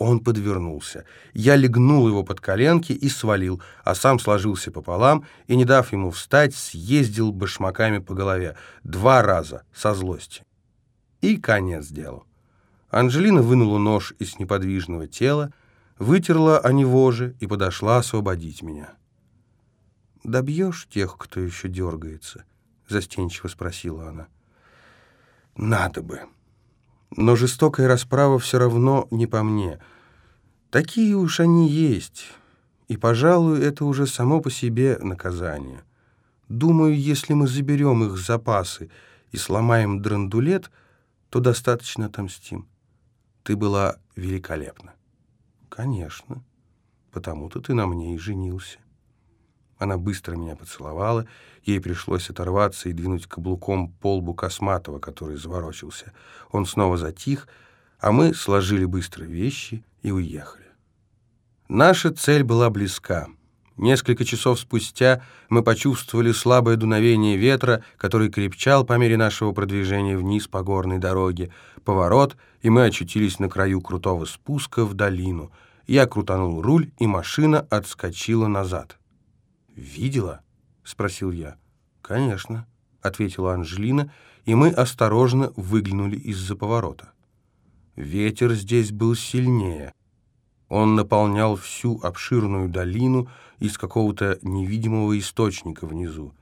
Он подвернулся. Я легнул его под коленки и свалил, а сам сложился пополам и, не дав ему встать, съездил башмаками по голове. Два раза, со злости. И конец делу. Анжелина вынула нож из неподвижного тела, вытерла о него же и подошла освободить меня. «Добьешь тех, кто еще дергается?» — застенчиво спросила она. «Надо бы. Но жестокая расправа все равно не по мне. Такие уж они есть, и, пожалуй, это уже само по себе наказание. Думаю, если мы заберем их запасы и сломаем драндулет, то достаточно отомстим. Ты была великолепна». «Конечно. Потому-то ты на мне и женился». Она быстро меня поцеловала, ей пришлось оторваться и двинуть каблуком по лбу Косматова, который заворочился. Он снова затих, а мы сложили быстро вещи и уехали. Наша цель была близка. Несколько часов спустя мы почувствовали слабое дуновение ветра, который крепчал по мере нашего продвижения вниз по горной дороге. Поворот, и мы очутились на краю крутого спуска в долину. Я крутанул руль, и машина отскочила назад. «Видела?» — спросил я. «Конечно», — ответила Анжелина, и мы осторожно выглянули из-за поворота. Ветер здесь был сильнее. Он наполнял всю обширную долину из какого-то невидимого источника внизу.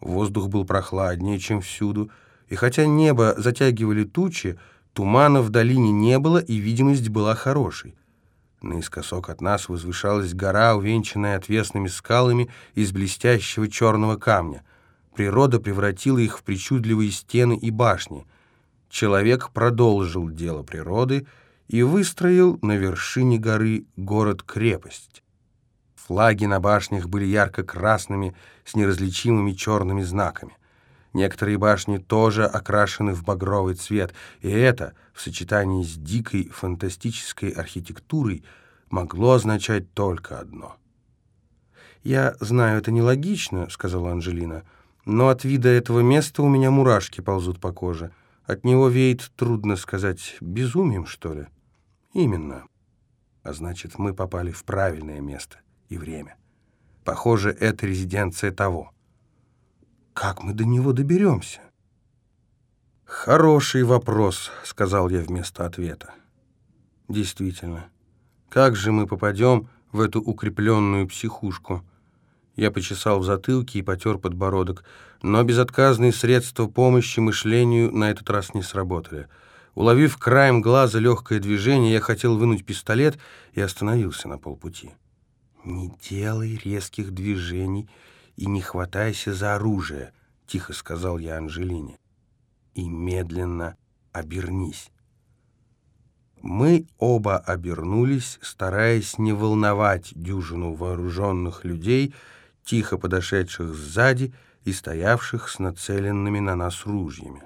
Воздух был прохладнее, чем всюду, и хотя небо затягивали тучи, тумана в долине не было, и видимость была хорошей. Наискосок от нас возвышалась гора, увенчанная отвесными скалами из блестящего черного камня. Природа превратила их в причудливые стены и башни. Человек продолжил дело природы и выстроил на вершине горы город-крепость. Флаги на башнях были ярко-красными с неразличимыми черными знаками. Некоторые башни тоже окрашены в багровый цвет, и это, в сочетании с дикой фантастической архитектурой, могло означать только одно. «Я знаю, это нелогично», — сказала Анжелина, «но от вида этого места у меня мурашки ползут по коже. От него веет, трудно сказать, безумием, что ли?» «Именно. А значит, мы попали в правильное место и время. Похоже, это резиденция того». Как мы до него доберемся? Хороший вопрос, сказал я вместо ответа. Действительно, как же мы попадем в эту укрепленную психушку? Я почесал в затылке и потер подбородок, но безотказные средства помощи мышлению на этот раз не сработали. Уловив краем глаза легкое движение, я хотел вынуть пистолет и остановился на полпути. «Не делай резких движений и не хватайся за оружие», — тихо сказал я Анжелине. «И медленно обернись». Мы оба обернулись, стараясь не волновать дюжину вооруженных людей, тихо подошедших сзади и стоявших с нацеленными на нас ружьями.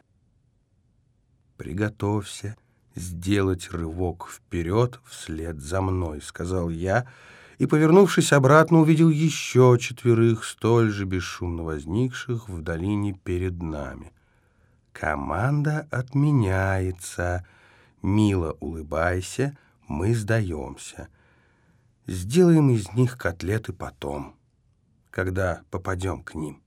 «Приготовься сделать рывок вперед вслед за мной», — сказал я, — и, повернувшись обратно, увидел еще четверых, столь же бесшумно возникших в долине перед нами. «Команда отменяется. Мило улыбайся, мы сдаемся. Сделаем из них котлеты потом, когда попадем к ним».